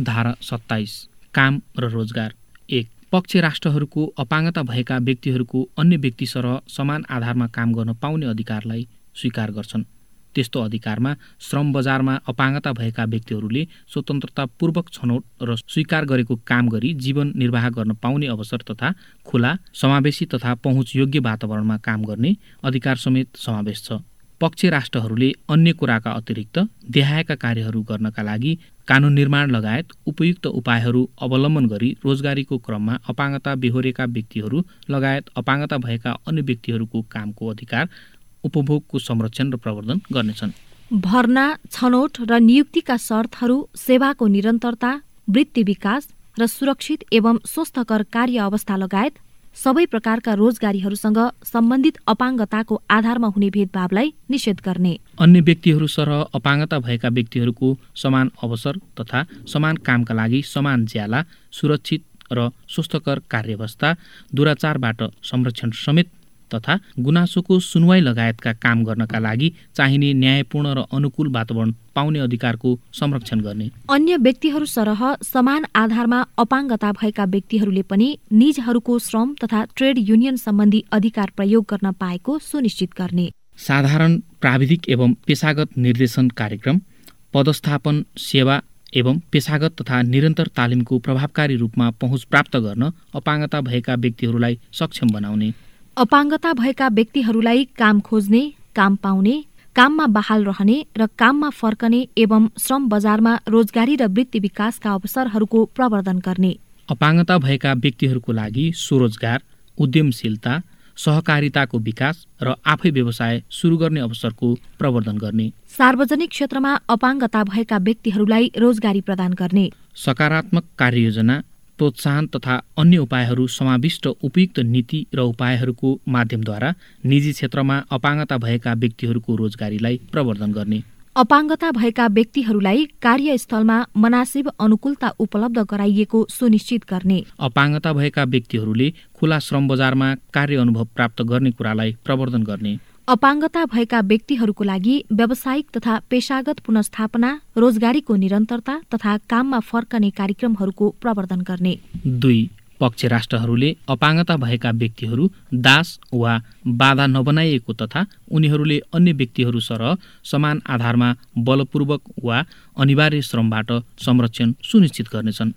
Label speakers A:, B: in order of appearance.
A: धारा सत्ताइस काम र रोजगार। एक पक्ष राष्ट्रहरूको अपाङ्गता भएका व्यक्तिहरूको अन्य व्यक्ति सरह समान आधारमा काम गर्न पाउने अधिकारलाई स्वीकार गर्छन्। त्यस्तो अधिकारमा श्रम बजारमा अपाङ्गता भएका व्यक्तिहरूले स्वतन्त्रतापूर्वक छनौट र स्वीकार गरेको काम गरी जीवन निर्वाह गर्न पाउने अवसर तथा खुला समावेशी तथा पहुँच योग्य वातावरणमा काम गर्ने अधिकार समेत समावेश छ। पक्ष राष्ट्रहरूले अन्य कुराका अतिरिक्त देहाएका कार्यहरू गर्नका लागि कानुन निर्माण लगायत उपयुक्त उपायहरू अवलम्बन गरी रोजगारीको क्रममा अपाङ्गता बेहोरेका व्यक्तिहरू लगायत अपाङ्गता भएका अन्य व्यक्तिहरूको कामको अधिकार उपभोगको संरक्षण र प्रवर्धन गर्नेछन्।
B: भर्ना छनौट र नियुक्तिका शर्तहरू सेवाको निरन्तरता वृत्ति विकास र सुरक्षित एवं स्वस्थकर कार्य अवस्था लगायत सबै प्रकारका रोजगारीहरूसँग सम्बन्धित अपाङ्गताको आधारमा हुने भेदभावलाई निषेध गर्ने।
A: अन्य व्यक्तिहरू सरह अपाङ्गता भएका व्यक्तिहरूको समान अवसर तथा समान कामका लागि समान ज्याला सुरक्षित र स्वस्थकर कार्यवस्था दुराचारबाट संरक्षण समेत तथा गुनासोको सुनवाई लगायतका काम गर्नका लागि चाहिने न्यायपूर्ण र अनुकूल वातावरण पाउने अधिकारको संरक्षण गर्ने।
B: अन्य व्यक्तिहरू सरह समान आधारमा अपाङ्गता भएका व्यक्तिहरूले पनि निजहरूको श्रम तथा ट्रेड युनियन सम्बन्धी अधिकार प्रयोग गर्न पाएको सुनिश्चित गर्ने।
A: साधारण प्राविधिक एवं पेसागत निर्देशन कार्यक्रम पदस्थापन सेवा एवं पेसागत तथा निरन्तर तालिमको प्रभावकारी रूपमा पहुँच प्राप्त गर्न अपाङ्गता भएका व्यक्तिहरूलाई सक्षम बनाउने।
B: अपाङ्गता भएका व्यक्तिहरूलाई काम खोज्ने काम पाउने काममा बहाल रहने र काममा फर्कने एवं श्रम बजारमा रोजगारी र वृत्ति विकासका अवसरहरूको प्रवर्धन गर्ने।
A: अपाङ्गता भएका व्यक्तिहरूको लागि स्वरोजगार उद्यमशीलता सहकारिताको विकास र आफै व्यवसाय सुरु गर्ने अवसरको प्रवर्धन गर्ने।
B: सार्वजनिक क्षेत्रमा अपाङ्गता भएका व्यक्तिहरूलाई रोजगारी प्रदान गर्ने।
A: सकारात्मक कार्ययोजना प्रोत्साहन तथा अन्य उपायहरू समाविष्ट उपयुक्त नीति र उपायहरूको माध्यमद्वारा निजी क्षेत्रमा अपाङ्गता भएका व्यक्तिहरूको रोजगारीलाई प्रवर्धन गर्ने।
B: अपाङ्गता भएका व्यक्तिहरूलाई कार्यस्थलमा मनासिब अनुकूलता उपलब्ध गराइएको सुनिश्चित गर्ने।
A: अपाङ्गता भएका व्यक्तिहरूले खुला श्रम बजारमा कार्य अनुभव प्राप्त गर्ने कुरालाई प्रवर्धन गर्ने।
B: अपाङ्गता भएका व्यक्तिहरूको लागि व्यावसायिक तथा पेसागत पुनस्थापना रोजगारीको निरन्तरता तथा काममा फर्कने कार्यक्रमहरूको प्रवर्धन गर्ने।
A: दुई पक्ष राष्ट्रहरूले अपाङ्गता भएका व्यक्तिहरू दास वा बाधा नबनाइएको तथा उनीहरूले अन्य व्यक्तिहरू सरह समान आधारमा बलपूर्वक वा अनिवार्य श्रमबाट संरक्षण सुनिश्चित गर्नेछन्।